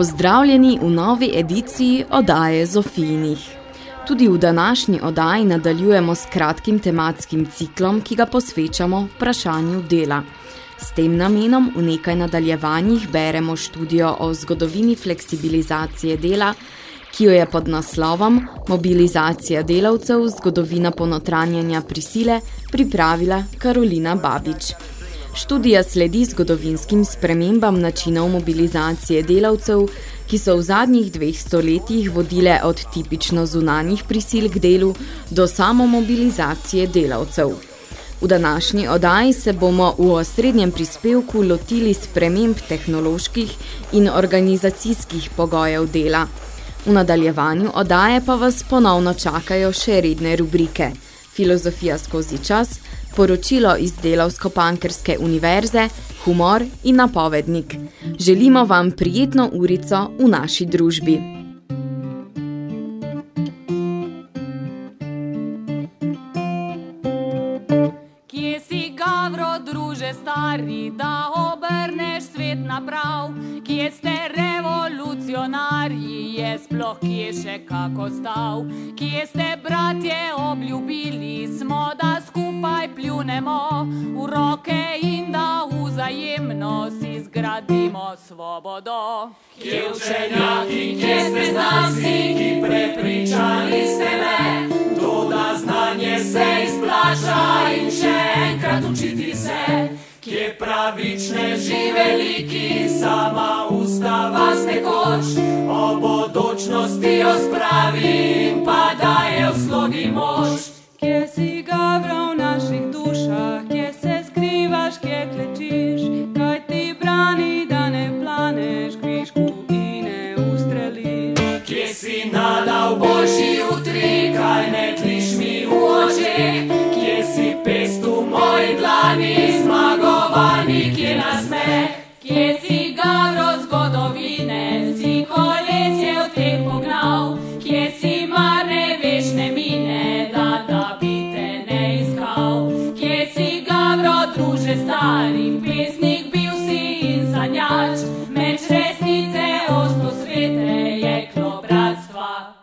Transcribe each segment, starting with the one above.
Pozdravljeni v novi ediciji odaje Zofijinih. Tudi v današnji odaji nadaljujemo s kratkim tematskim ciklom, ki ga posvečamo vprašanju dela. S tem namenom v nekaj nadaljevanjih beremo študijo o zgodovini fleksibilizacije dela, ki jo je pod naslovom Mobilizacija delavcev, zgodovina ponotranjanja prisile pripravila Karolina Babič. Študija sledi zgodovinskim spremembam načinov mobilizacije delavcev, ki so v zadnjih dveh stoletjih vodile od tipično zunanjih prisil k delu do samomobilizacije delavcev. V današnji odaji se bomo v osrednjem prispevku lotili sprememb tehnoloških in organizacijskih pogojev dela. V nadaljevanju odaje pa vas ponovno čakajo še redne rubrike Filozofija skozi čas, poročilo iz Delavsko-Pankerske univerze, humor in napovednik. Želimo vam prijetno urico v naši družbi. Kje si gavro, druže stari, da svet naprav? Kje ste revolucionarji, je sploh kje še kako stav? Kje ste bratje obljubili, smo da skupaj pljunemo v roke in da vzajemno si zgradimo svobodo? Kje učenjaki, kje ste znanci, ki prepričali ste me, to da znanje se izplača in še enkrat učiti se. Kje pravične živeliki, sama usta vas nekoč, o bodočnosti jo spravi in pa daje v slogi moč. Kje si gavra v naših dušah, kje se skrivaš, kje klečiš, kaj ti brani, da ne planeš kvišku in ne ustreliš. Kje si nadal boljši jutri, kaj ne tliš mi v očeh, kje si pest v moji dlani, zmagovani, kje nasmeh. Kje si gavro zgodovine, si kolesje v teh pognal? Kje si marne večne mine, da da bi te ne iskal? Kje si gavro druže stari, pesnik bil si in sanjač? Meč resnice, osto svete, jeklo bratstva.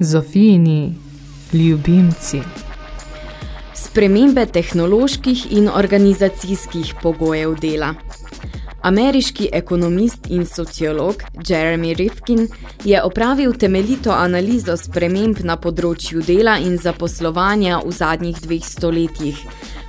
Zofijini ljubimci. Spremembe tehnoloških in organizacijskih pogojev dela. Ameriški ekonomist in sociolog Jeremy Rifkin je opravil temeljito analizo sprememb na področju dela in zaposlovanja v zadnjih dveh stoletjih,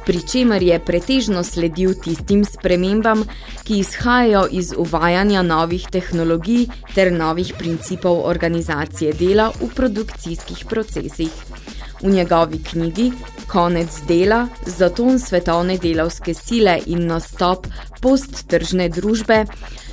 pri čemer je pretežno sledil tistim spremembam, ki izhajajo iz uvajanja novih tehnologij ter novih principov organizacije dela v produkcijskih procesih. V njegovi knjigi Konec dela, zaton svetovne delavske sile in nastop posttržne družbe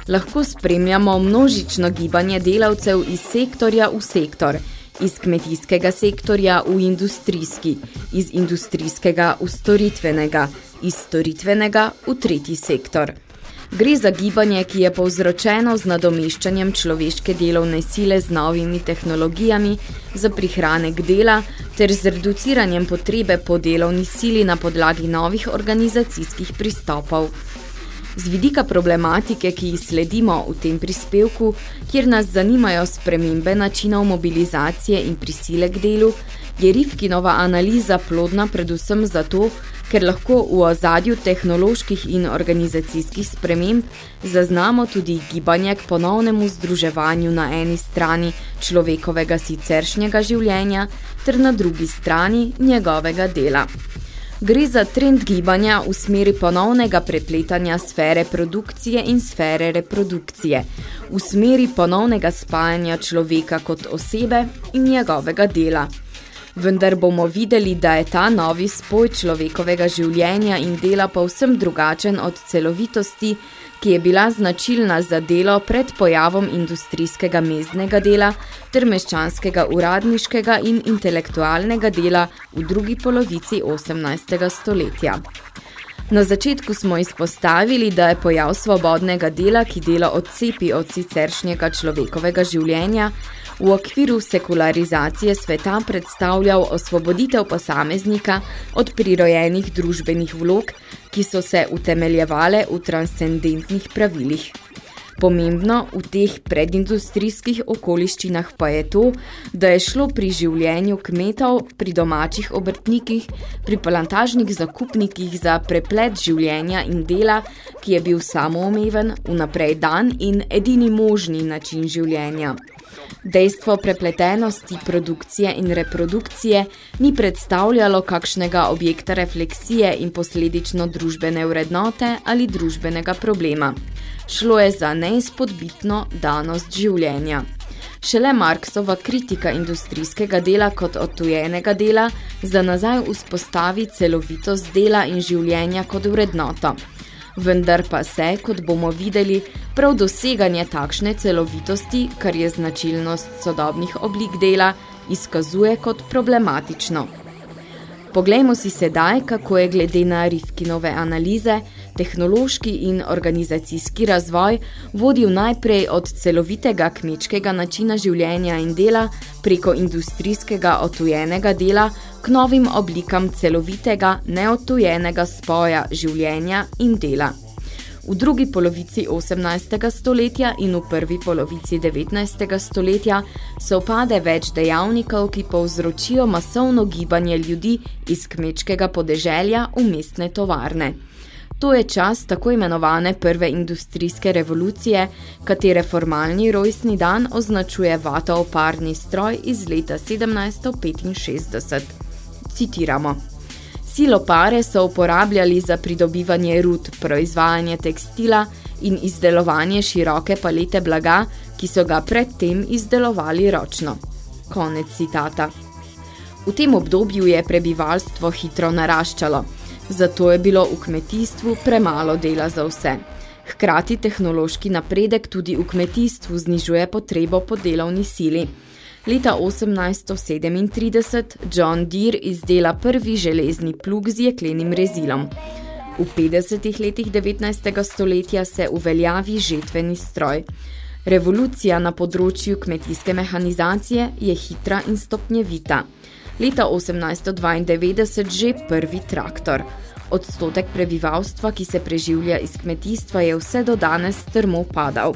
lahko spremljamo množično gibanje delavcev iz sektorja v sektor, iz kmetijskega sektorja v industrijski, iz industrijskega v storitvenega, iz storitvenega v tretji sektor. Gre za gibanje, ki je povzročeno z nadomeščanjem človeške delovne sile z novimi tehnologijami za prihranek dela ter z reduciranjem potrebe po delovni sili na podlagi novih organizacijskih pristopov. Z vidika problematike, ki jih sledimo v tem prispevku, kjer nas zanimajo spremembe načinov mobilizacije in prisile k delu, je Rifkinova analiza plodna predvsem zato, ker lahko v ozadju tehnoloških in organizacijskih sprememb zaznamo tudi gibanje k ponovnemu združevanju na eni strani človekovega siceršnjega življenja ter na drugi strani njegovega dela. Gre za trend gibanja v smeri ponovnega prepletanja sfere produkcije in sfere reprodukcije, v smeri ponovnega spajanja človeka kot osebe in njegovega dela. Vendar bomo videli, da je ta novi spoj človekovega življenja in dela povsem drugačen od celovitosti, ki je bila značilna za delo pred pojavom industrijskega mezdnega dela ter meščanskega uradniškega in intelektualnega dela v drugi polovici 18. stoletja. Na začetku smo izpostavili, da je pojav svobodnega dela, ki dela odcepi od siceršnjega človekovega življenja, v okviru sekularizacije sveta predstavljal osvoboditev posameznika od prirojenih družbenih vlog, ki so se utemeljevale v transcendentnih pravilih. Pomembno v teh predindustrijskih okoliščinah pa je to, da je šlo pri življenju kmetov, pri domačih obrtnikih, pri plantažnih zakupnikih za preplet življenja in dela, ki je bil samoomeven, vnaprej dan in edini možni način življenja. Dejstvo prepletenosti produkcije in reprodukcije ni predstavljalo kakšnega objekta refleksije in posledično družbene vrednote ali družbenega problema. Šlo je za neizpodbitno danost življenja. Šele Marksova kritika industrijskega dela kot odtujenega dela za nazaj vzpostavi celovitost dela in življenja kot vrednoto vendar pa se, kot bomo videli, prav doseganje takšne celovitosti, kar je značilnost sodobnih oblik dela, izkazuje kot problematično. Poglejmo si sedaj, kako je glede na Rifkinove analize tehnološki in organizacijski razvoj vodil najprej od celovitega kmečkega načina življenja in dela preko industrijskega otujenega dela k novim oblikam celovitega, neotujenega spoja življenja in dela. V drugi polovici 18. stoletja in v prvi polovici 19. stoletja se opade več dejavnikov, ki povzročijo masovno gibanje ljudi iz kmečkega podeželja v mestne tovarne. To je čas tako imenovane prve industrijske revolucije, katere formalni rojstni dan označuje vatov parni stroj iz leta 1765. Citiramo. Silopare so uporabljali za pridobivanje rud, proizvajanje tekstila in izdelovanje široke palete blaga, ki so ga predtem izdelovali ročno. Konec citata. V tem obdobju je prebivalstvo hitro naraščalo, zato je bilo v kmetijstvu premalo dela za vse. Hkrati tehnološki napredek tudi v kmetijstvu znižuje potrebo po delovni sili. Leta 1837 John Deere izdela prvi železni plug z jeklenim rezilom. V 50. letih 19. stoletja se uveljavi žetveni stroj. Revolucija na področju kmetijske mehanizacije je hitra in stopnjevita leta 1892 že prvi traktor. Odstotek prebivalstva, ki se preživlja iz kmetijstva, je vse do danes strmo padal.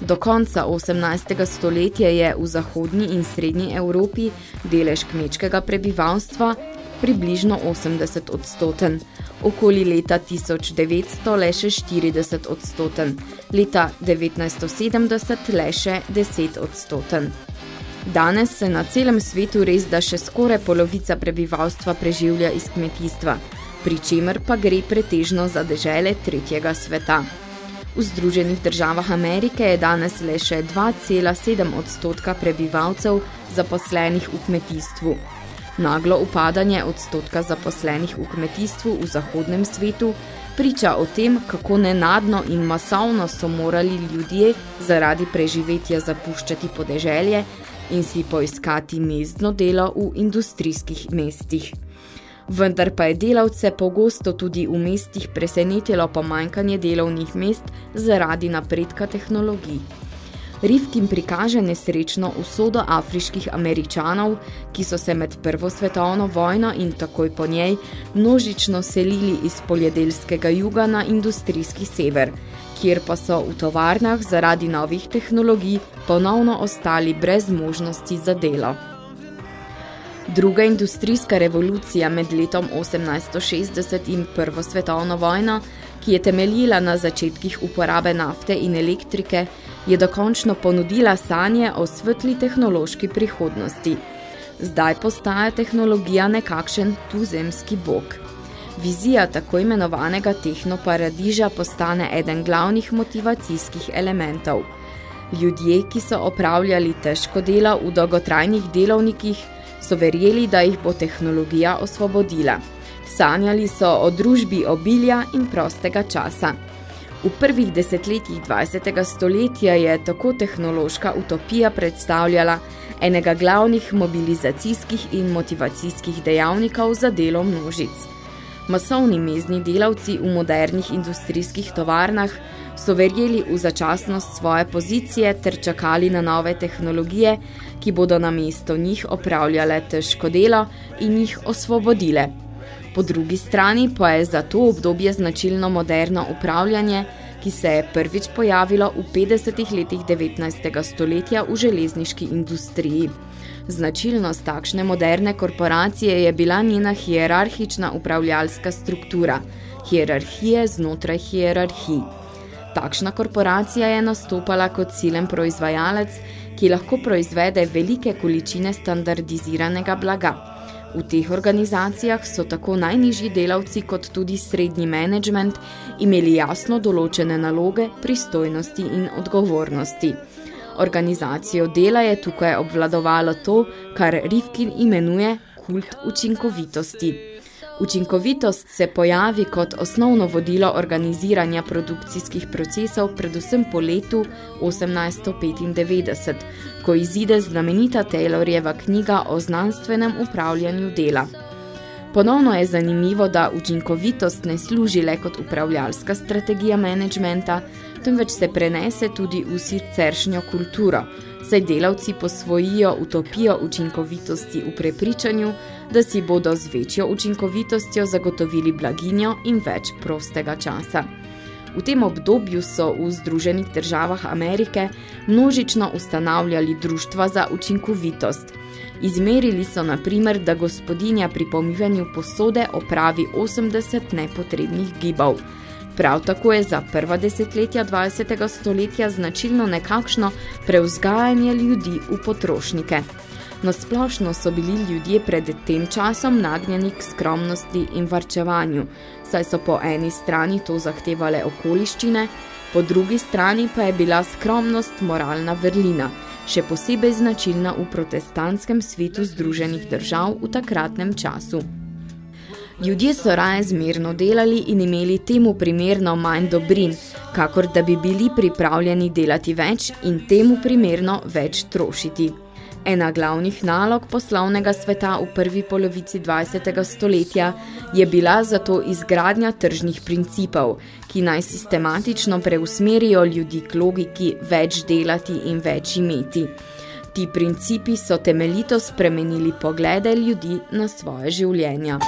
Do konca 18. stoletja je v zahodnji in srednji Evropi delež kmečkega prebivalstva približno 80 odstoten, okoli leta 1900 le še 40 odstoten, leta 1970 le še 10 odstoten. Danes se na celem svetu res da še skoraj polovica prebivalstva preživlja iz kmetijstva, pri čemer pa gre pretežno za dežele tretjega sveta. V Združenih državah Amerike je danes le še 2,7 odstotka prebivalcev zaposlenih v kmetijstvu. Naglo upadanje odstotka zaposlenih v kmetijstvu v zahodnem svetu priča o tem, kako nenadno in masovno so morali ljudje zaradi preživetja zapuščati podeželje in si poiskati mestno delo v industrijskih mestih. Vendar pa je delavce pogosto tudi v mestih presenetilo pomanjkanje delovnih mest zaradi napredka tehnologij. Rifkin prikaže nesrečno usodo afriških američanov, ki so se med prvo svetovno vojno in takoj po njej množično selili iz poljedelskega juga na industrijski sever, kjer pa so v tovarnah zaradi novih tehnologij ponovno ostali brez možnosti za delo. Druga industrijska revolucija med letom 1860 in Prvo svetovno vojno, ki je temeljila na začetkih uporabe nafte in elektrike, je dokončno ponudila sanje o svetli tehnološki prihodnosti. Zdaj postaja tehnologija nekakšen tuzemski bog. Vizija tako imenovanega tehnoparadiža postane eden glavnih motivacijskih elementov. Ljudje, ki so opravljali težko delo v dolgotrajnih delovnikih, So verjeli, da jih bo tehnologija osvobodila. Sanjali so o družbi obilja in prostega časa. V prvih desetletjih 20. stoletja je tako tehnološka utopija predstavljala enega glavnih mobilizacijskih in motivacijskih dejavnikov za delo množic. Masovni mezni delavci v modernih industrijskih tovarnah so verjeli v začasnost svoje pozicije ter čakali na nove tehnologije, ki bodo na mesto njih opravljale težko delo in jih osvobodile. Po drugi strani pa je za to obdobje značilno moderno upravljanje, ki se je prvič pojavilo v 50. letih 19. stoletja v železniški industriji. Značilnost takšne moderne korporacije je bila njena hierarhična upravljalska struktura, hierarhije znotraj hierarhij. Takšna korporacija je nastopala kot silen proizvajalec, ki lahko proizvede velike količine standardiziranega blaga. V teh organizacijah so tako najnižji delavci kot tudi srednji management imeli jasno določene naloge, pristojnosti in odgovornosti. Organizacijo dela je tukaj obvladovalo to, kar Rifkin imenuje kult učinkovitosti. Učinkovitost se pojavi kot osnovno vodilo organiziranja produkcijskih procesov predvsem po letu 1895, ko izide znamenita Taylorjeva knjiga o znanstvenem upravljanju dela. Ponovno je zanimivo, da učinkovitost ne služi le kot upravljalska strategija menedžmenta, temveč se prenese tudi v siceršnjo kulturo, saj delavci posvojijo utopijo učinkovitosti v prepričanju, da si bodo z večjo učinkovitostjo zagotovili blaginjo in več prostega časa. V tem obdobju so v Združenih državah Amerike množično ustanavljali društva za učinkovitost. Izmerili so na primer, da gospodinja pri pomivanju posode opravi 80 nepotrebnih gibov. Prav tako je za prva desetletja 20. stoletja značilno nekakšno preuzgajanje ljudi v potrošnike. Nasplošno so bili ljudje pred tem časom nagnjeni k skromnosti in varčevanju, saj so po eni strani to zahtevale okoliščine, po drugi strani pa je bila skromnost moralna vrlina, še posebej značilna v protestantskem svetu združenih držav v takratnem času. Ljudje so raje zmerno delali in imeli temu primerno manj dobrin, kakor da bi bili pripravljeni delati več in temu primerno več trošiti. Ena glavnih nalog poslovnega sveta v prvi polovici 20. stoletja je bila zato izgradnja tržnih principov, ki naj sistematično preusmerijo ljudi k logiki več delati in več imeti. Ti principi so temeljito spremenili poglede ljudi na svoje življenja.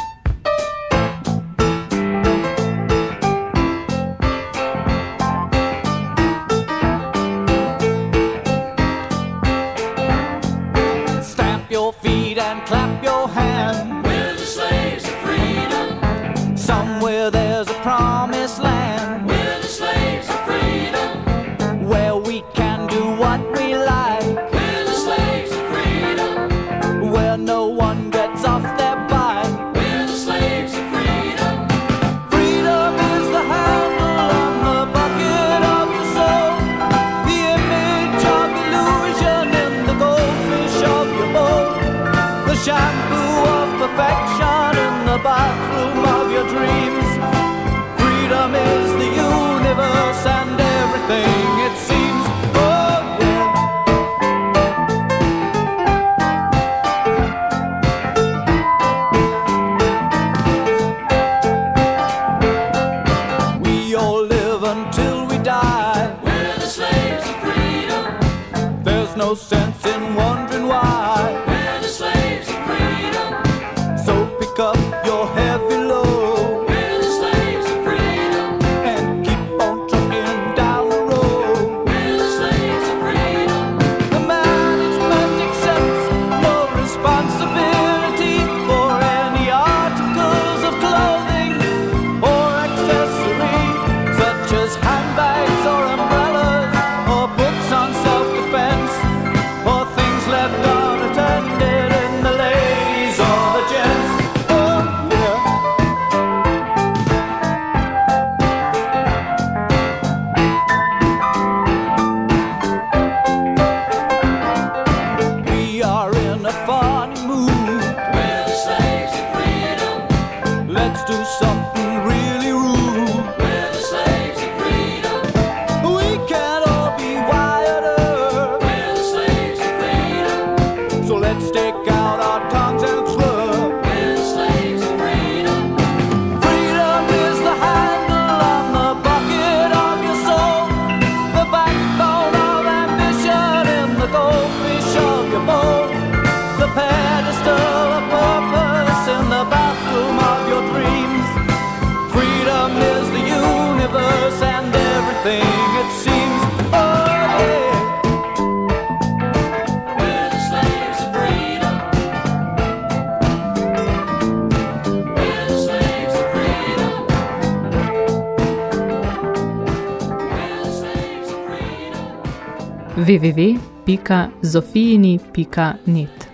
www.zofijini.net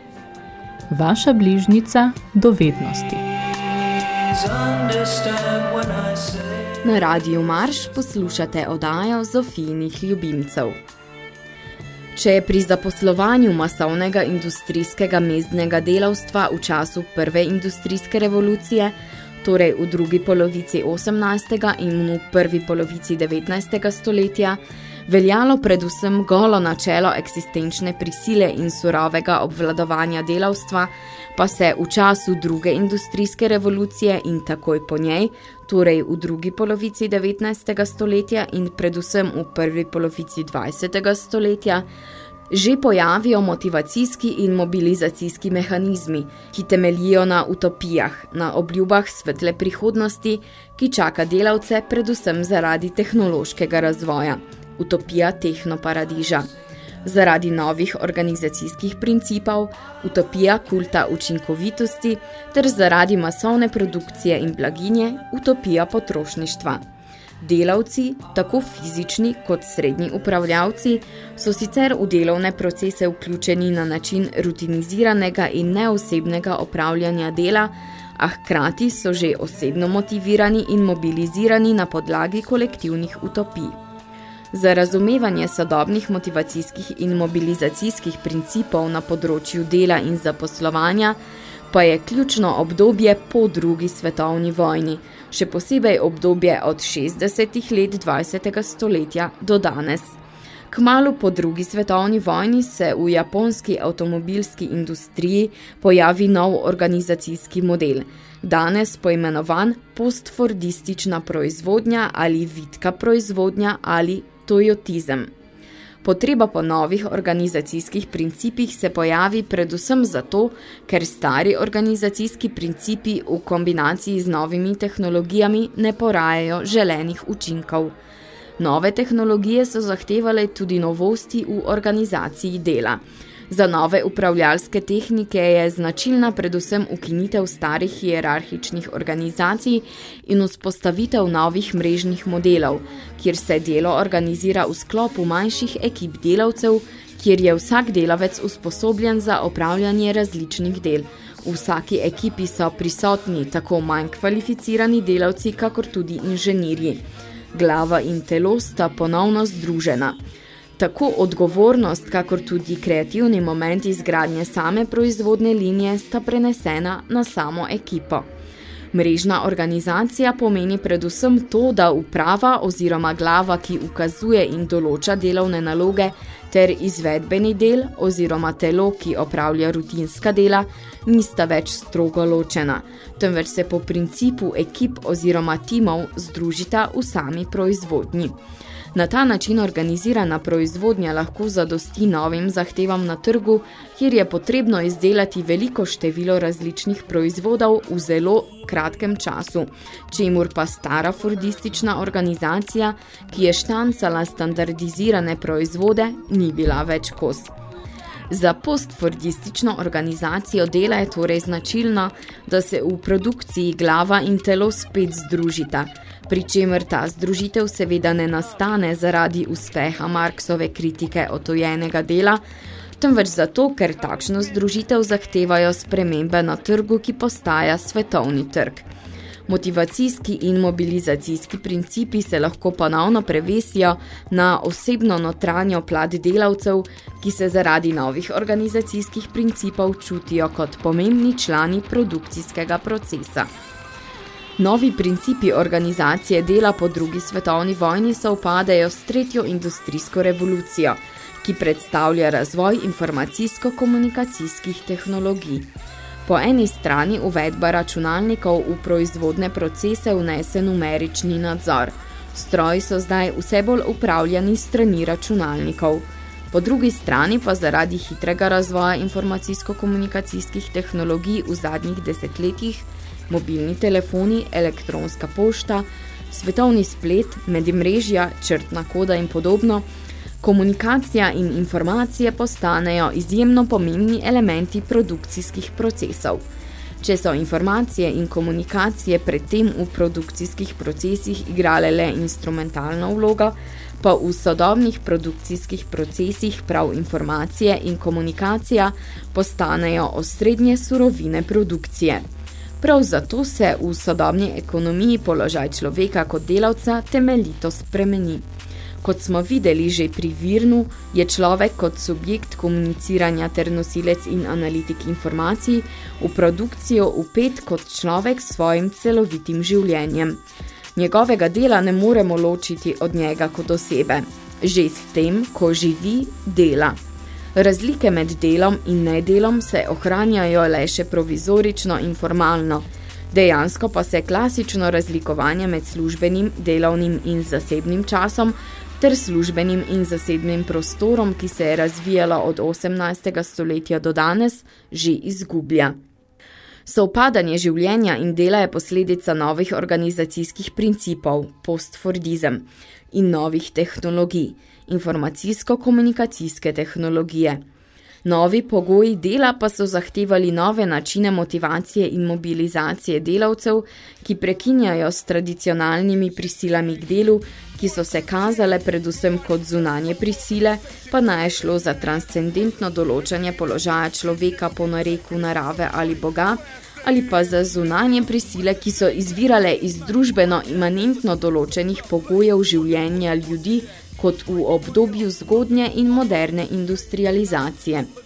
Vaša bližnica do vednosti. Understand when I say. Na Radiju Marš poslušate odajo Zofijnih ljubimcev. Če je pri zaposlovanju masovnega industrijskega mezdnega delavstva v času prve industrijske revolucije, torej v drugi polovici 18. in v prvi polovici 19. stoletja, veljalo predvsem golo načelo eksistenčne prisile in surovega obvladovanja delavstva, pa se v času druge industrijske revolucije in takoj po njej, torej v drugi polovici 19. stoletja in predvsem v prvi polovici 20. stoletja, že pojavijo motivacijski in mobilizacijski mehanizmi, ki temeljijo na utopijah, na obljubah svetle prihodnosti, ki čaka delavce predvsem zaradi tehnološkega razvoja, utopija tehnoparadiža. Zaradi novih organizacijskih principov, utopija kulta učinkovitosti ter zaradi masovne produkcije in blaginje, utopija potrošništva. Delavci, tako fizični kot srednji upravljavci, so sicer v delovne procese vključeni na način rutiniziranega in neosebnega opravljanja dela, a hkrati so že osebno motivirani in mobilizirani na podlagi kolektivnih utopij. Za razumevanje sodobnih motivacijskih in mobilizacijskih principov na področju dela in zaposlovanja pa je ključno obdobje po drugi svetovni vojni, še posebej obdobje od 60. let 20. stoletja do danes. Kmalu po drugi svetovni vojni se v japonski avtomobilski industriji pojavi nov organizacijski model, danes poimenovan postfordistična proizvodnja ali vitka proizvodnja ali toyotizem. Potreba po novih organizacijskih principih se pojavi predvsem zato, ker stari organizacijski principi v kombinaciji z novimi tehnologijami ne porajajo želenih učinkov. Nove tehnologije so zahtevale tudi novosti v organizaciji dela. Za nove upravljalske tehnike je značilna predvsem ukinitev starih hierarhičnih organizacij in vzpostavitev novih mrežnih modelov, kjer se delo organizira v sklopu manjših ekip delavcev, kjer je vsak delavec usposobljen za opravljanje različnih del. V vsaki ekipi so prisotni tako manj kvalificirani delavci, kakor tudi inženirji. Glava in telo sta ponovno združena. Tako odgovornost, kakor tudi kreativni moment izgradnje same proizvodne linije sta prenesena na samo ekipo. Mrežna organizacija pomeni predvsem to, da uprava oziroma glava, ki ukazuje in določa delovne naloge, ter izvedbeni del oziroma telo, ki opravlja rutinska dela, nista več strogo ločena, temveč se po principu ekip oziroma timov združita v sami proizvodnji. Na ta način organizirana proizvodnja lahko zadosti novim zahtevam na trgu, kjer je potrebno izdelati veliko število različnih proizvodov v zelo kratkem času, čemur pa stara fordistična organizacija, ki je štancala standardizirane proizvode, ni bila več kos. Za postfordistično organizacijo dela je torej značilno, da se v produkciji glava in telo spet združita, pri čemer ta združitev seveda ne nastane zaradi uspeha Marksove kritike otojenega dela, temveč zato, ker takšno združitev zahtevajo spremembe na trgu, ki postaja svetovni trg. Motivacijski in mobilizacijski principi se lahko ponovno prevesijo na osebno notranjo plat delavcev, ki se zaradi novih organizacijskih principov čutijo kot pomembni člani produkcijskega procesa. Novi principi organizacije dela po drugi svetovni vojni se upadajo s tretjo industrijsko revolucijo, ki predstavlja razvoj informacijsko-komunikacijskih tehnologij. Po eni strani uvedba računalnikov v proizvodne procese vnese numerični nadzor. Stroji so zdaj vse bolj upravljani strani računalnikov. Po drugi strani pa zaradi hitrega razvoja informacijsko-komunikacijskih tehnologij v zadnjih desetletjih mobilni telefoni, elektronska pošta, svetovni splet, medimrežja, črtna koda in podobno, komunikacija in informacije postanejo izjemno pomembni elementi produkcijskih procesov. Če so informacije in komunikacije predtem v produkcijskih procesih igrale le instrumentalno vlogo, pa v sodobnih produkcijskih procesih prav informacije in komunikacija postanejo osrednje surovine produkcije. Prav zato se v sodobni ekonomiji položaj človeka kot delavca temeljito spremeni. Kot smo videli že pri Virnu, je človek kot subjekt komuniciranja ter nosilec in analitik informacij v produkcijo upet kot človek s svojim celovitim življenjem. Njegovega dela ne moremo ločiti od njega kot osebe, že s tem, ko živi, dela. Razlike med delom in nedelom se ohranjajo le še provizorično in formalno, dejansko pa se klasično razlikovanje med službenim, delovnim in zasebnim časom ter službenim in zasebnim prostorom, ki se je razvijalo od 18. stoletja do danes, že izgublja. Sovpadanje življenja in dela je posledica novih organizacijskih principov, postfordizem, in novih tehnologij, informacijsko-komunikacijske tehnologije. Novi pogoji dela pa so zahtevali nove načine motivacije in mobilizacije delavcev, ki prekinjajo s tradicionalnimi prisilami k delu, ki so se kazale predvsem kot zunanje prisile, pa naj je šlo za transcendentno določanje položaja človeka po nareku narave ali Boga, ali pa za zunanje prisile, ki so izvirale iz družbeno imanentno določenih pogojev življenja ljudi, kot v obdobju zgodnje in moderne industrializacije.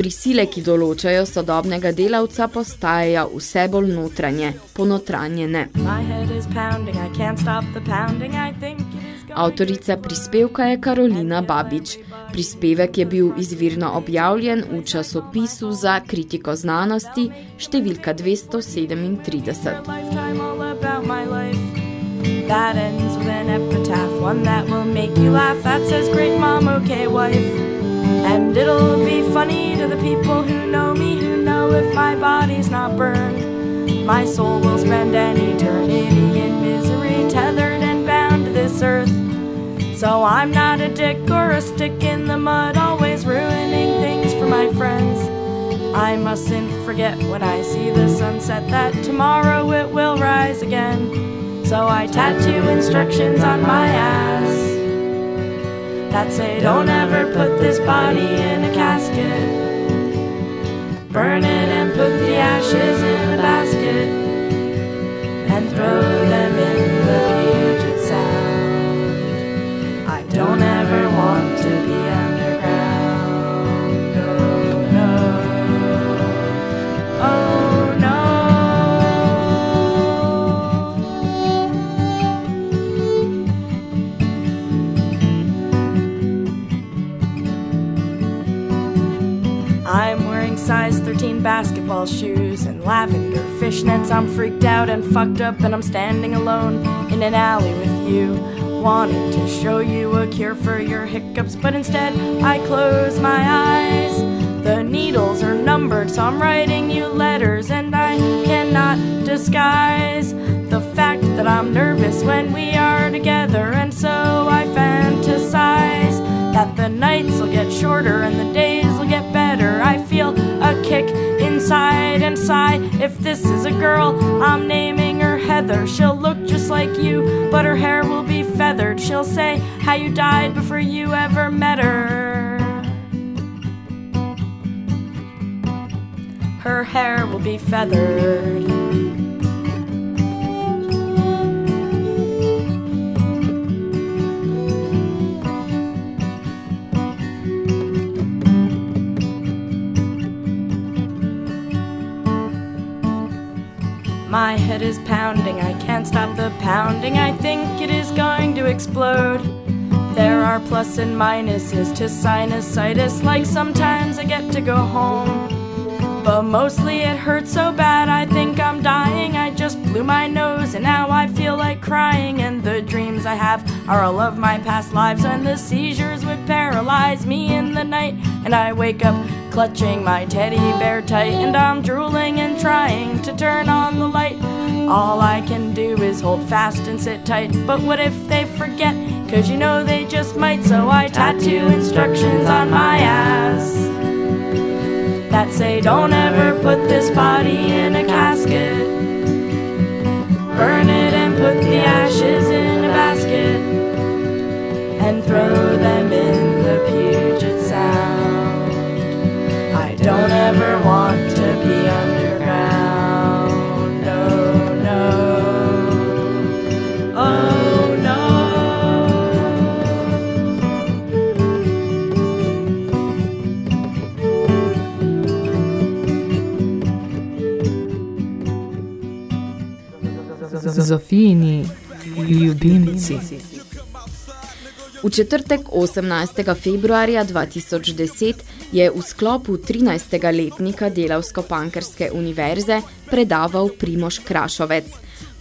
Prisile, ki določajo sodobnega delavca, postajajo vse bolj notranje, ponotranjene. Avtorica prispevka je Karolina Babič. Prispevek je bil izvirno objavljen v časopisu za kritiko znanosti številka 237. That ends with an epitaph, one that will make you laugh. That says, Great mom, okay, wife. And it'll be funny to the people who know me, who know if my body's not burned, my soul will spend an eternity in misery, tethered and bound to this earth. So I'm not a dick or a stick in the mud, always ruining things for my friends. I mustn't forget when I see the sunset that tomorrow it will rise again. So I tattoo instructions on my ass that say, Don't ever put this body in a casket. Burn it and put the ashes in a basket and throw shoes and lavender fishnets. I'm freaked out and fucked up, and I'm standing alone in an alley with you. Wanting to show you a cure for your hiccups, but instead I close my eyes. The needles are numbered, so I'm writing you letters, and I cannot disguise the fact that I'm nervous when we are together, and so I fantasize that the nights will get shorter and the days will get better. I feel a kick inside and sigh. If this is a girl, I'm naming her Heather. She'll look just like you, but her hair will be feathered. She'll say how you died before you ever met her. Her hair will be feathered. Head is pounding, I can't stop the pounding. I think it is going to explode. There are plus and minuses to sinusitis, like sometimes I get to go home. But mostly it hurts so bad, I think I'm dying. I just blew my nose, and now I feel like crying. And the dreams I have are all of my past lives, and the seizures would paralyze me in the night. And I wake up clutching my teddy bear tight, and I'm drooling and trying to turn on the light. All I can do is hold fast and sit tight. But what if they forget? Cause you know they just might, so I tattoo instructions on my ass that say, Don't ever put this body in a casket. Burn it and put the ashes in a basket and throw don't ever want to be underground. No, no. Oh, no. Zofijini ljubimci. V četrtek 18. februarja 2010 je v sklopu 13. letnika Delavsko-Pankrske univerze predaval Primoš Krašovec,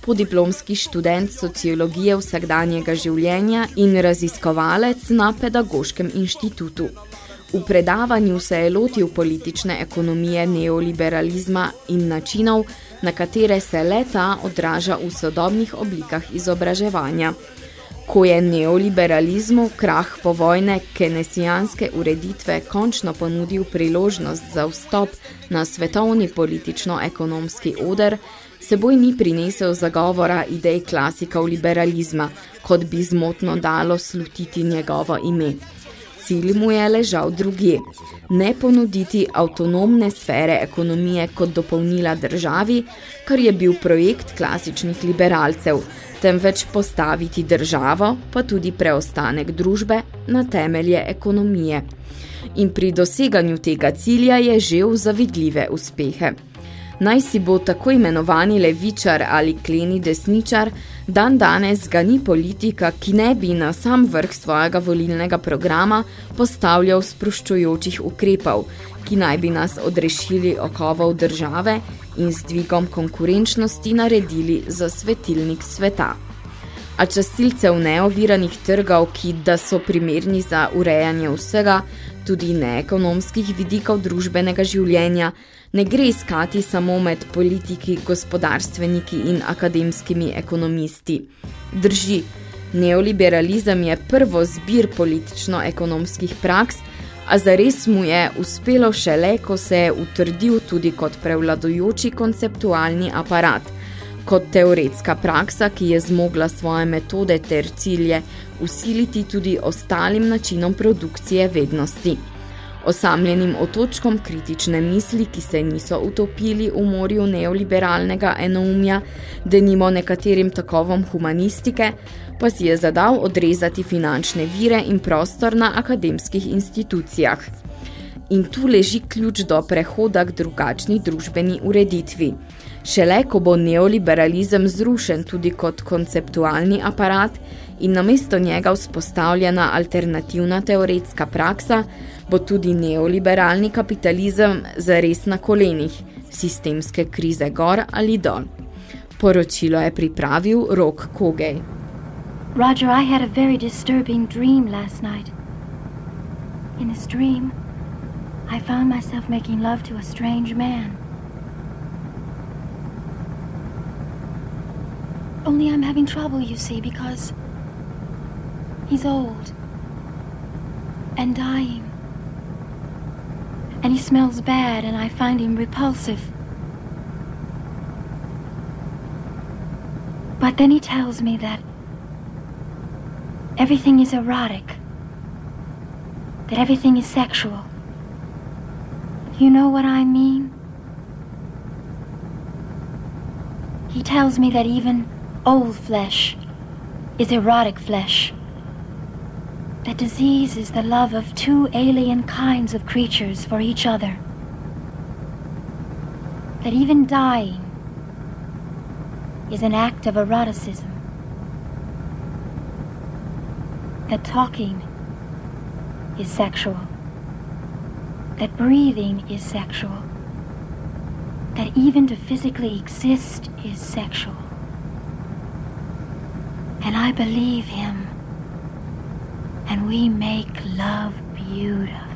podiplomski študent sociologije vsakdanjega življenja in raziskovalec na Pedagoškem inštitutu. V predavanju se je lotil politične ekonomije neoliberalizma in načinov, na katere se leta odraža v sodobnih oblikah izobraževanja. Ko je neoliberalizmu krah povojne kenesijanske ureditve končno ponudil priložnost za vstop na svetovni politično-ekonomski oder, seboj ni prinesel zagovora idej klasikov liberalizma, kot bi zmotno dalo slutiti njegovo ime. Cilj mu je ležal druge, ne ponuditi avtonomne sfere ekonomije kot dopolnila državi, kar je bil projekt klasičnih liberalcev, temveč postaviti državo, pa tudi preostanek družbe, na temelje ekonomije. In pri doseganju tega cilja je žel zavidljive uspehe. Naj si bo tako imenovani levičar ali kleni desničar, dan danes ga ni politika, ki ne bi na sam vrh svojega volilnega programa postavljal sproščujočih ukrepov, ki naj bi nas odrešili okovov države in z dvigom konkurenčnosti naredili za svetilnik sveta. A častilcev neoviranih trgov, ki da so primerni za urejanje vsega, tudi neekonomskih vidikov družbenega življenja, ne gre iskati samo med politiki, gospodarstveniki in akademskimi ekonomisti. Drži, neoliberalizem je prvo zbir politično-ekonomskih praks, a zares mu je uspelo šele, ko se je utrdil tudi kot prevladujoči konceptualni aparat, kot teoretska praksa, ki je zmogla svoje metode ter cilje usiliti tudi ostalim načinom produkcije vednosti osamljenim otočkom kritične misli, ki se niso utopili v morju neoliberalnega enoumja, denimo nekaterim takovom humanistike, pa si je zadal odrezati finančne vire in prostor na akademskih institucijah. In tu leži ključ do prehoda k drugačni družbeni ureditvi. Šele, ko bo neoliberalizem zrušen tudi kot konceptualni aparat in namesto njega vzpostavljena alternativna teoretska praksa, bo tudi neoliberalni kapitalizem zares na kolenih, sistemske krize gor ali dol. Poročilo je pripravil Rok Kogej. Roger, I had a very disturbing dream last night. In this dream, I found myself making love to a strange man. Only I'm having trouble, you see, because he's old and dying. And he smells bad, and I find him repulsive. But then he tells me that everything is erotic, that everything is sexual. You know what I mean? He tells me that even old flesh is erotic flesh that disease is the love of two alien kinds of creatures for each other. That even dying is an act of eroticism. That talking is sexual. That breathing is sexual. That even to physically exist is sexual. And I believe him and we make love beautifully.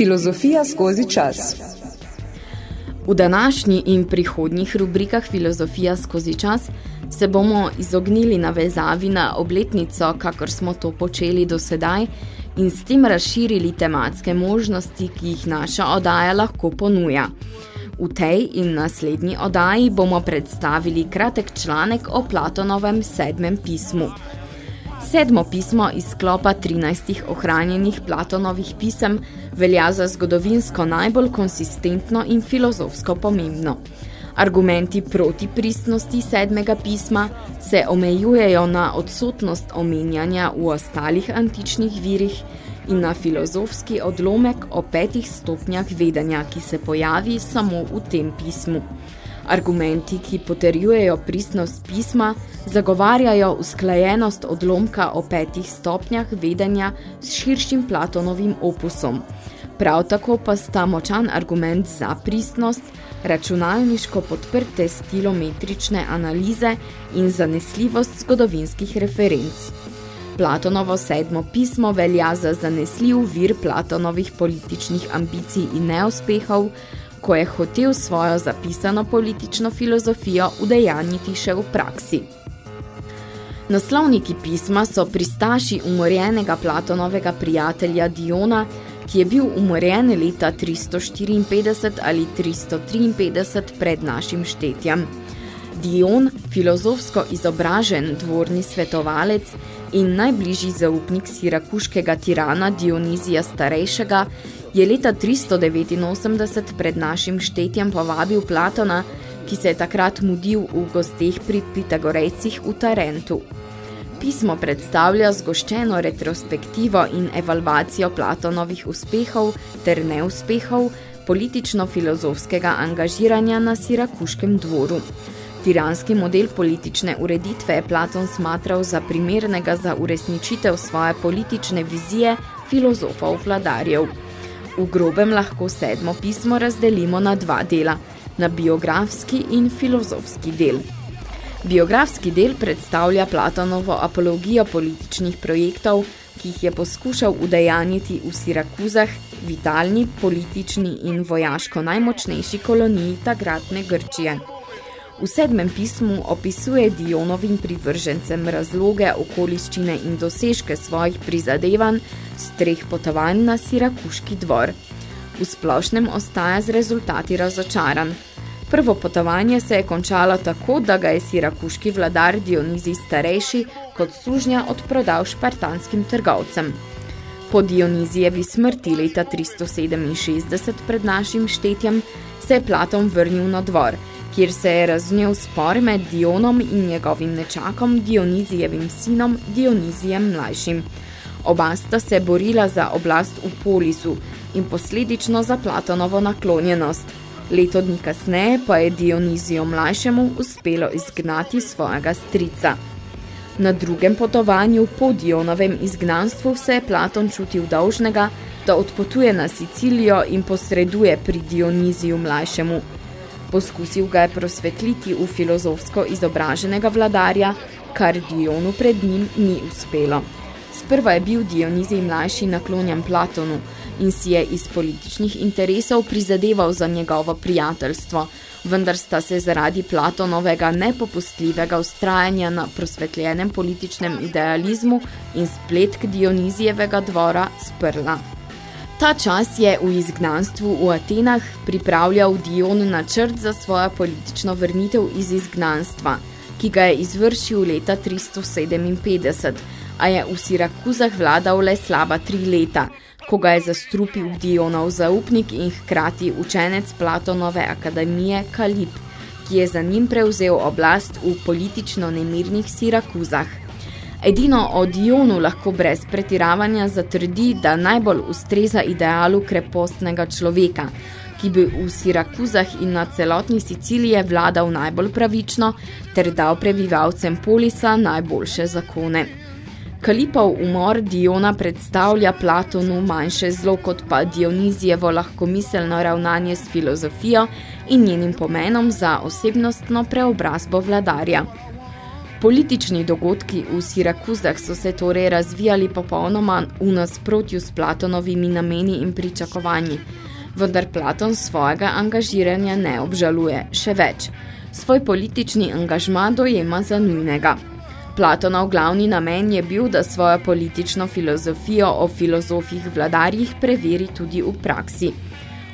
Filozofija skozi čas. V današnji in prihodnjih rubrikah Filozofija skozi čas se bomo izognili navezavi na obletnico, kakor smo to počeli do sedaj, in s tem razširili tematske možnosti, ki jih naša odaja lahko ponuja. V tej in naslednji odaji bomo predstavili kratek članek o Platonovem sedmem pismu. Sedmo pismo iz sklopa 13 ohranjenih Platonovih pisem velja za zgodovinsko najbolj konsistentno in filozofsko pomembno. Argumenti proti pristnosti sedmega pisma se omejujejo na odsotnost omenjanja v ostalih antičnih virih in na filozofski odlomek o petih stopnjah vedenja, ki se pojavi samo v tem pismu. Argumenti, ki potrjujejo pristnost pisma, zagovarjajo usklajenost odlomka o petih stopnjah vedenja s širšim Platonovim opusom. Prav tako pa sta močan argument za pristnost, računalniško podprte stilometrične analize in zanesljivost zgodovinskih referenc. Platonovo sedmo pismo velja za zanesljiv vir Platonovih političnih ambicij in neuspehov, ko je hotel svojo zapisano politično filozofijo udejanjiti še v praksi. Naslovniki pisma so pristaši umorjenega Platonovega prijatelja Diona, ki je bil umorjen leta 354 ali 353 pred našim štetjem. Dion, filozofsko izobražen dvorni svetovalec in najbližji zaupnik sirakuškega tirana Dionizija starejšega, je leta 389 pred našim štetjem povabil Platona, ki se je takrat mudil v gosteh pri Pitagorejcih v Tarentu. Pismo predstavlja zgoščeno retrospektivo in evalvacijo Platonovih uspehov ter neuspehov politično-filozofskega angažiranja na Sirakuškem dvoru. Tiranski model politične ureditve je Platon smatral za primernega za uresničitev svoje politične vizije filozofov vladarjev. V grobem lahko sedmo pismo razdelimo na dva dela, na biografski in filozofski del. Biografski del predstavlja Platonovo apologijo političnih projektov, ki jih je poskušal udejanjiti v Sirakuzah, vitalni, politični in vojaško najmočnejši koloniji takratne Grčije. V sedmem pismu opisuje Dionovim privržencem razloge, okoliščine in dosežke svojih prizadevanj z treh potovanj na Sirakuški dvor. V splošnem ostaja z rezultati razočaran. Prvo potovanje se je končalo tako, da ga je sirakuški vladar Dionizij starejši kot sužnja odprodal špartanskim trgovcem. Po Dionizijevi smrti leta 367 pred našim štetjem se je Platon vrnil na dvor, kjer se je razvnil spor med Dionom in njegovim nečakom Dionizijevim sinom Dionizijem mlajšim. Oba sta se borila za oblast v Polisu in posledično za Platonovo naklonjenost. Leto dni kasneje pa je Dionizijo mlajšemu uspelo izgnati svojega strica. Na drugem potovanju po Dionovem izgnanstvu se je Platon čutil dolžnega, da odpotuje na Sicilijo in posreduje pri Dioniziju mlajšemu. Poskusil ga je prosvetliti v filozofsko izobraženega vladarja, kar Dionu pred njim ni uspelo. Sprva je bil Dionizij mlajši naklonjen Platonu in si je iz političnih interesov prizadeval za njegovo prijateljstvo, vendar sta se zaradi Platonovega nepopustljivega ustrajanja na prosvetljenem političnem idealizmu in spletk Dionizijevega dvora sprla. Ta čas je v izgnanstvu v Atenah pripravljal Dion načrt za svojo politično vrnitev iz izgnanstva, ki ga je izvršil leta 357, a je v Sirakuzah vladal le slaba tri leta, ko ga je zastrupil Dionov zaupnik in hkrati učenec Platonove akademije Kalip, ki je za njim prevzel oblast v politično nemirnih Sirakuzah. Edino o Dionu lahko brez pretiravanja zatrdi, da najbolj ustreza idealu krepostnega človeka, ki bi v Sirakuzah in na celotni Sicilije vladal najbolj pravično ter dal prebivalcem polisa najboljše zakone. Kalipov umor Diona predstavlja Platonu manjše zlo kot pa Dionizijevo lahkomiselno ravnanje s filozofijo in njenim pomenom za osebnostno preobrazbo vladarja. Politični dogodki v Sirakuzah so se torej razvijali popolnoma v nasprotju s Platonovimi nameni in pričakovanji, vendar Platon svojega angažiranja ne obžaluje, še več. Svoj politični angažma dojema za nujnega. Platonov glavni namen je bil, da svojo politično filozofijo o filozofih vladarjih preveri tudi v praksi.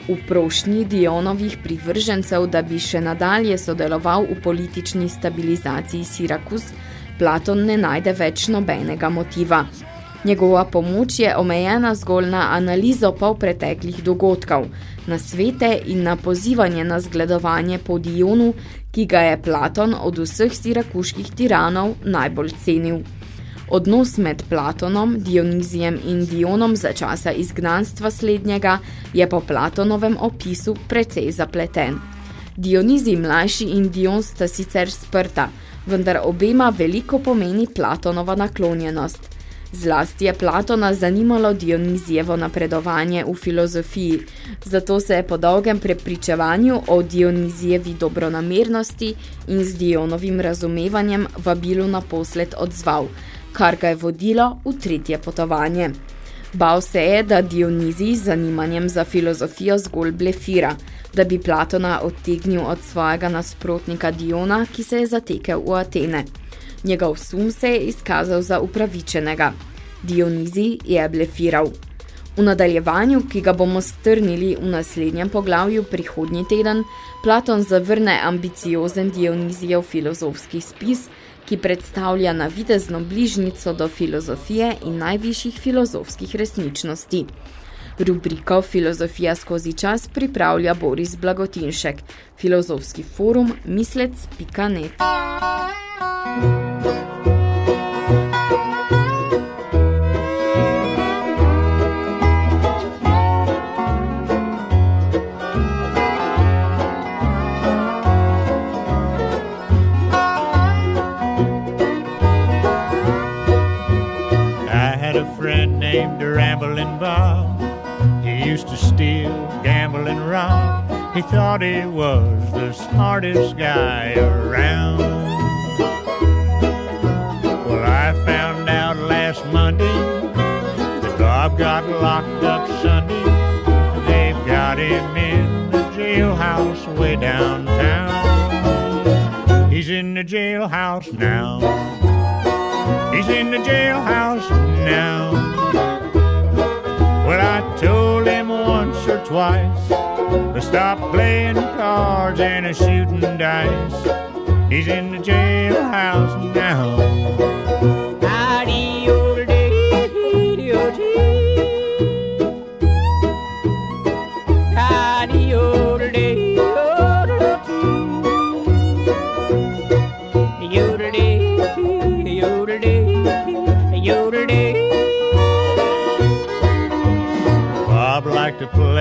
V prošnji Dionovih privržencev, da bi še nadalje sodeloval v politični stabilizaciji Sirakus, Platon ne najde več nobenega motiva. Njegova pomoč je omejena zgolj na analizo polpreteklih dogodkov, na svete in na pozivanje na zgledovanje po Dionu, ki ga je Platon od vseh sirakuških tiranov najbolj cenil. Odnos med Platonom, Dionizijem in Dionom za časa izgnanstva slednjega je po Platonovem opisu precej zapleten. Dionizij mlajši in Dion sta sicer sprta, vendar obema veliko pomeni Platonova naklonjenost. Zlasti je Platona zanimalo Dionizijevo napredovanje v filozofiji, zato se je po dolgem prepričevanju o Dionizijevi dobronamernosti in z Dionovim razumevanjem vabilu naposled odzval, kar ga je vodilo v tretje potovanje. Bal se je, da Dionizij z zanimanjem za filozofijo zgolj blefira, da bi Platona odtegnil od svojega nasprotnika Diona, ki se je zatekel v Atene. Njegov sum se je izkazal za upravičenega. Dionizij je blefiral. V nadaljevanju, ki ga bomo strnili v naslednjem poglavju prihodnji teden, Platon zavrne ambiciozen Dionizijev filozofski spis, ki predstavlja navidezno bližnico do filozofije in najvišjih filozofskih resničnosti. Rubriko Filozofija skozi čas pripravlja Boris Blagotinšek, filozofski forum mislec.net. Bob. He used to steal, gamble, and rob. He thought he was the smartest guy around. Well, I found out last Monday that Bob got locked up Sunday. They've got him in the jailhouse way downtown. He's in the jailhouse now. He's in the jailhouse now. Well, I told him once or twice to stop playing cards and a shooting dice. He's in the jailhouse now.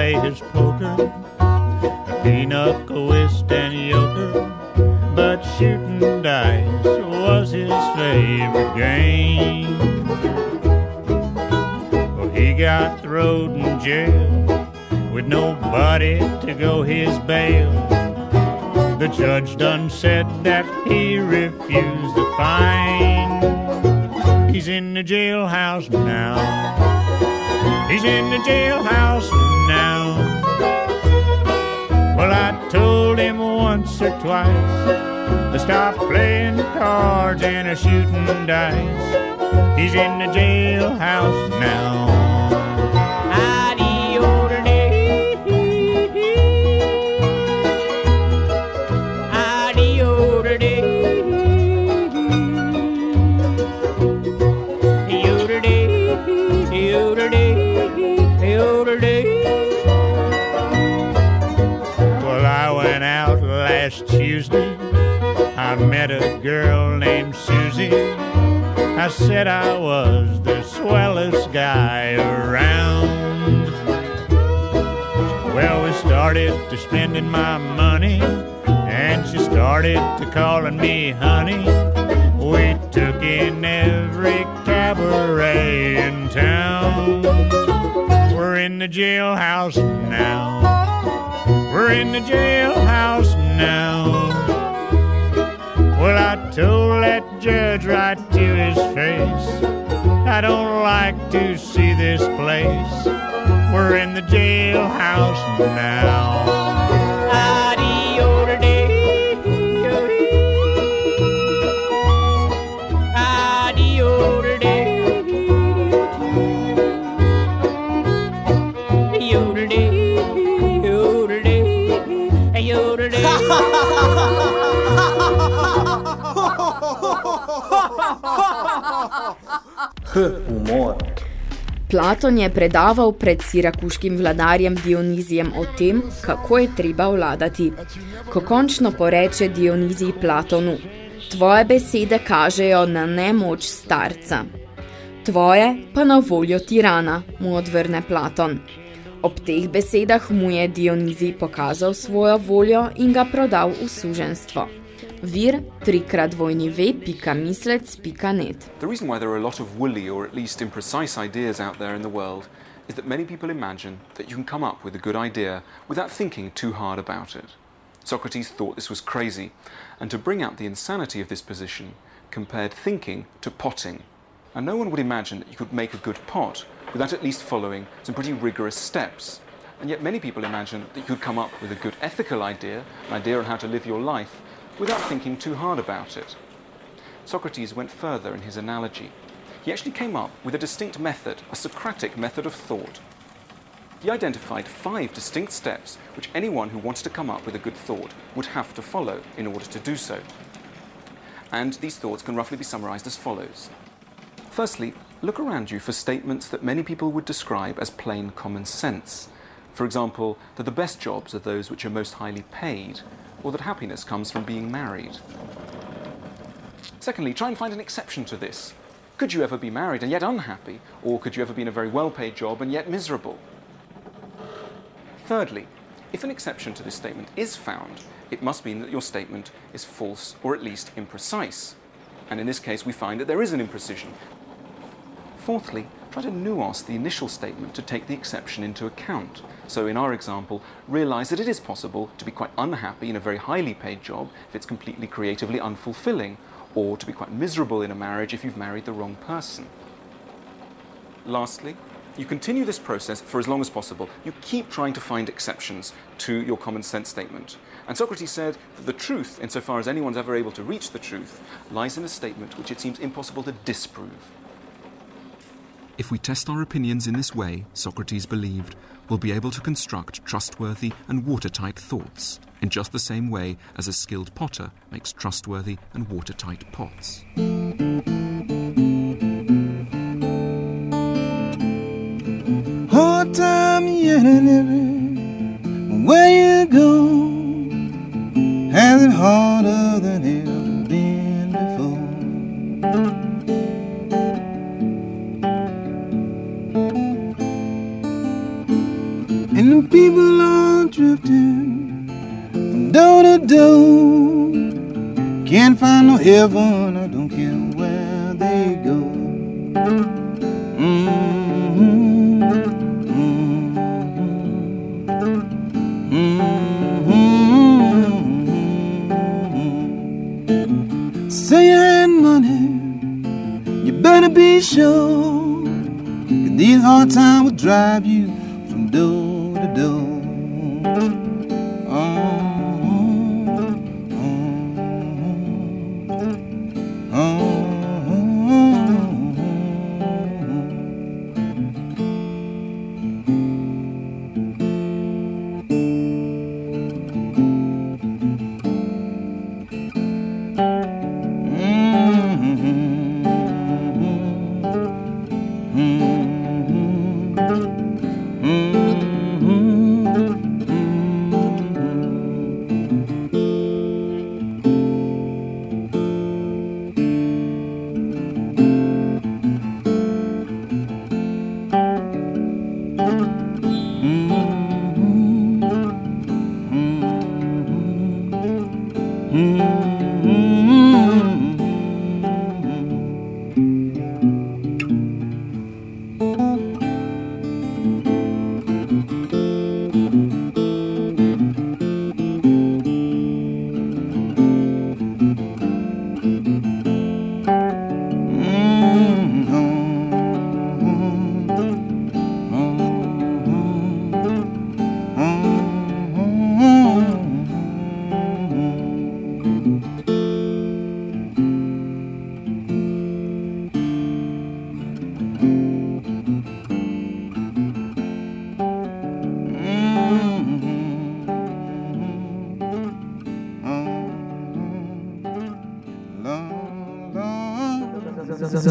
Play his poker, a peanut whist and euchre, but shooting dice was his favorite game. Well, he got thrown in jail with nobody to go his bail. The judge done said that he refused the fine. He's in the jailhouse now. He's in the jailhouse. Well, I told him once or twice to stop playing cards and a shooting dice. He's in the jailhouse now. I said I was the swellest guy around. Well, we started to spending my money, and she started to calling me honey. We took in every cabaret in town. We're in the jailhouse now. We're in the jailhouse now. Well, I told that judge right to his face, I don't like to see this place. We're in the jailhouse now. Humor. Platon je predaval pred sirakuškim vladarjem Dionizijem o tem, kako je treba vladati. Ko končno poreče Dionizij Platonu, tvoje besede kažejo na nemoč starca. Tvoje pa na voljo tirana, mu odvrne Platon. Ob teh besedah mu je Dionizij pokazal svojo voljo in ga prodal v suženstvo. Vir trikrat pika mislec pika net. The reason why there are a lot of woolly or at least imprecise ideas out there in the world is that many people imagine that you can come up with a good idea without thinking too hard about it. Socrates thought this was crazy, and to bring out the insanity of this position, compared thinking to potting. And no one would imagine that you could make a good pot without at least following some pretty rigorous steps. And yet many people imagine that you could come up with a good ethical idea, an idea on how to live your life, without thinking too hard about it. Socrates went further in his analogy. He actually came up with a distinct method, a Socratic method of thought. He identified five distinct steps which anyone who wanted to come up with a good thought would have to follow in order to do so. And these thoughts can roughly be summarized as follows. Firstly, look around you for statements that many people would describe as plain common sense. For example, that the best jobs are those which are most highly paid, or that happiness comes from being married. Secondly, try and find an exception to this. Could you ever be married and yet unhappy? Or could you ever be in a very well paid job and yet miserable? Thirdly, if an exception to this statement is found, it must mean that your statement is false or at least imprecise. And in this case, we find that there is an imprecision. Fourthly, try to nuance the initial statement to take the exception into account. So, in our example, realize that it is possible to be quite unhappy in a very highly paid job if it's completely creatively unfulfilling, or to be quite miserable in a marriage if you've married the wrong person. Lastly, you continue this process for as long as possible. You keep trying to find exceptions to your common sense statement. And Socrates said that the truth, insofar as anyone's ever able to reach the truth, lies in a statement which it seems impossible to disprove. If we test our opinions in this way, Socrates believed, we'll be able to construct trustworthy and watertight thoughts, in just the same way as a skilled potter makes trustworthy and watertight pots. Hard time yearning where you go has it harder than ever And people are drifting from do do do. Can't find no heaven, I don't care where they go. Mm-hmm. Mm-hmm. Say you had money, you better be sure. 'cause these hard times will drive you from door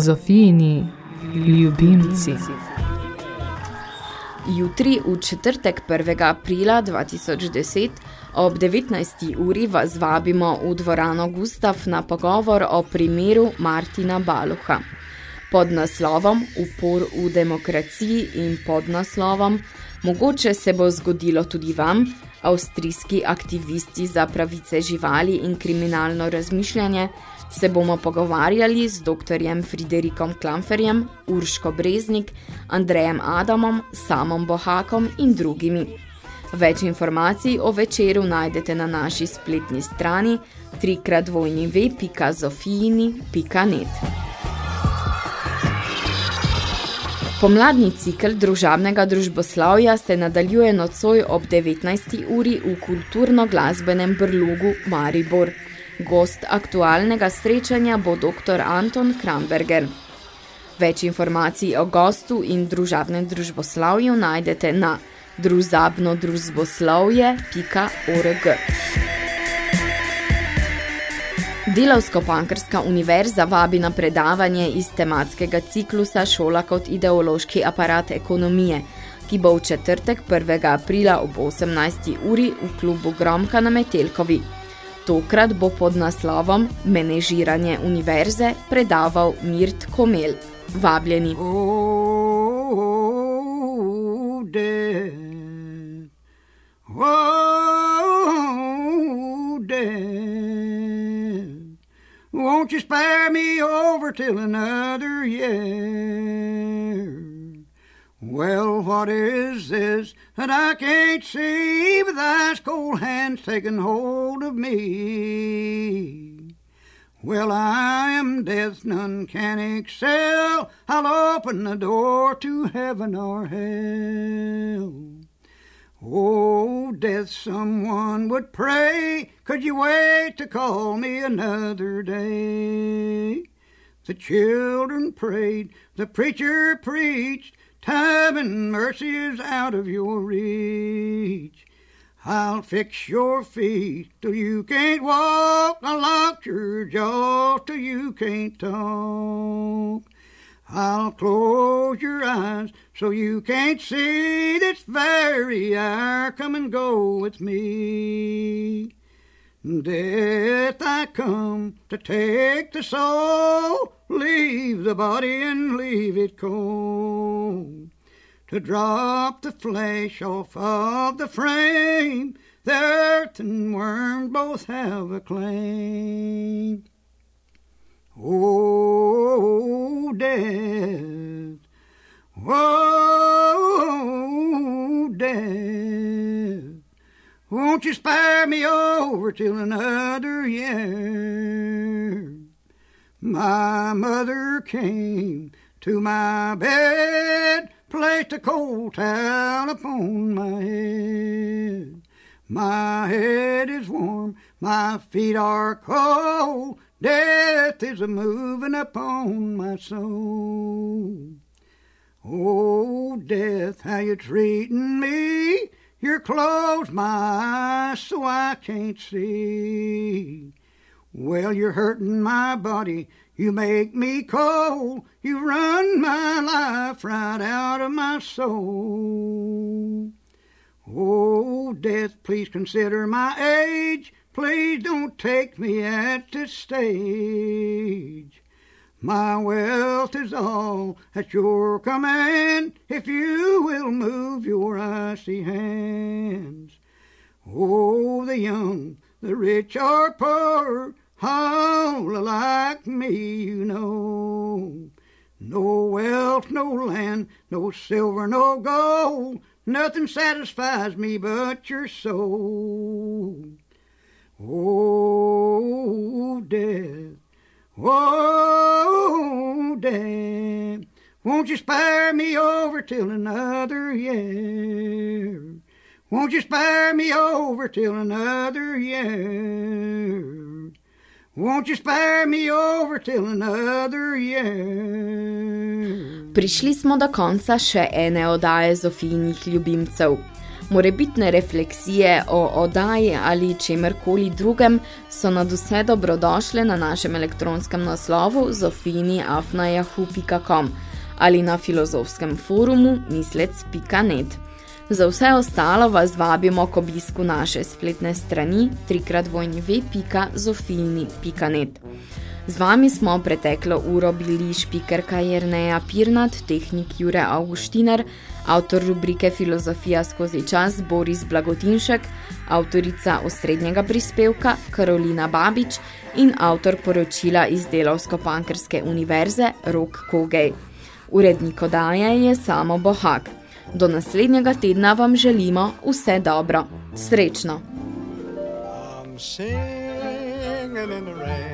Zofijini ljubimci. Jutri, v četrtek 1. aprila 2010, ob 19. uri vas vabimo v dvorano Gustav na pogovor o primeru Martina Baluha. Pod naslovom Upor v demokraciji in pod naslovom Mogoče se bo zgodilo tudi vam, avstrijski aktivisti za pravice živali in kriminalno razmišljanje, se bomo pogovarjali z dr. Friderikom Klamferjem, Urško Breznik, Andrejem Adamom, Samom Bohakom in drugimi. Več informacij o večeru najdete na naši spletni strani www.zofijini.net. Pomladni cikl družabnega družboslavja se nadaljuje nocoj ob 19. uri v kulturno-glasbenem brlogu Maribor. Gost aktualnega srečanja bo dr. Anton Kramberger. Več informacij o gostu in družabnem družboslavju najdete na druzabnodružboslavje.org. Delavsko-pankrska univerza vabi na predavanje iz tematskega ciklusa Šola kot ideološki aparat ekonomije, ki bo v četrtek 1. aprila ob 18. uri v klubu Gromka na Metelkovi. Tokrat bo pod naslovom Menežiranje univerze predaval Mirt Komel. Vabljeni. Oh, death. Oh, death. Won't you spare me over till another year? Well, what is this that I can't see with ice cold hands taking hold of me? Well, I am death, none can excel. I'll open the door to heaven or hell. Oh, death, someone would pray. Could you wait to call me another day? The children prayed, the preacher preached. Time and mercy is out of your reach. I'll fix your feet till you can't walk. I'll lock your jaw till you can't talk. I'll close your eyes so you can't see this very hour. Come and go with me. Death, I come to take the soul, leave the body and leave it cold. To drop the flesh off of the frame, the earth and worm both have a claim. Oh, death. Oh, death. Won't you spare me over till another year? My mother came to my bed, placed a cold towel upon my head. My head is warm, my feet are cold, death is a moving upon my soul. Oh, death, how you treating me? You're closed my eyes so I can't see. Well, you're hurting my body. You make me cold. You run my life right out of my soul. Oh, death, please consider my age. Please don't take me at this stage. My wealth is all at your command if you will move your icy hands. Oh, the young, the rich or poor, all alike me, you know. No wealth, no land, no silver, no gold, nothing satisfies me but your soul. Oh, death. Oh, death, won't you spare me over till another year? Won't you spare me over till another year? Won't you spare me over till another year? Prišli smo do konca še ene odaje Zofijnih ljubimcev. Morebitne refleksije o oddaji ali čemerkoli drugem so nad vse dobrodošle na našem elektronskem naslovu zofini.afnajahu.com ali na filozofskem forumu mislec.net. Za vse ostalo vas vabimo k obisku naše spletne strani www.zofini.net. Z vami smo preteklo uro bili špikerka Jerneja Pirnat, tehnik Jure Augustiner, avtor rubrike Filozofija skozi čas Boris Blagotinšek, avtorica osrednjega prispevka Karolina Babič in avtor poročila iz Delovsko-Pankrske univerze Rok Kogej. Urednik odaje je Samo Bohak. Do naslednjega tedna vam želimo vse dobro. Srečno! I'm singing in the rain,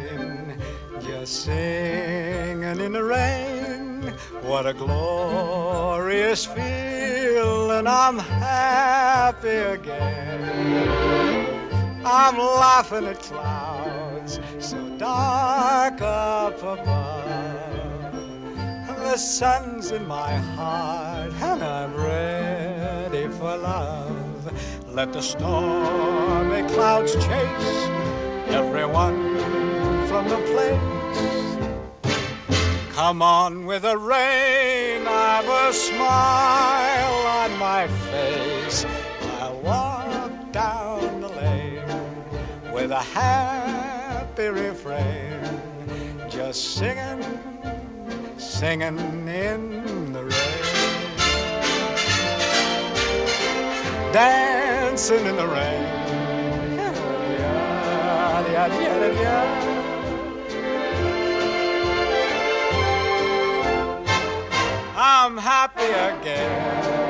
singing in the rain. What a glorious feeling, I'm happy again. I'm laughing at clouds so dark up above. The sun's in my heart and I'm ready for love. Let the stormy clouds chase everyone the place. Come on with the rain, I've a smile on my face. I'll walk down the lane with a happy refrain, just singing, singing in the rain. Dancing in the rain. I'm happy again.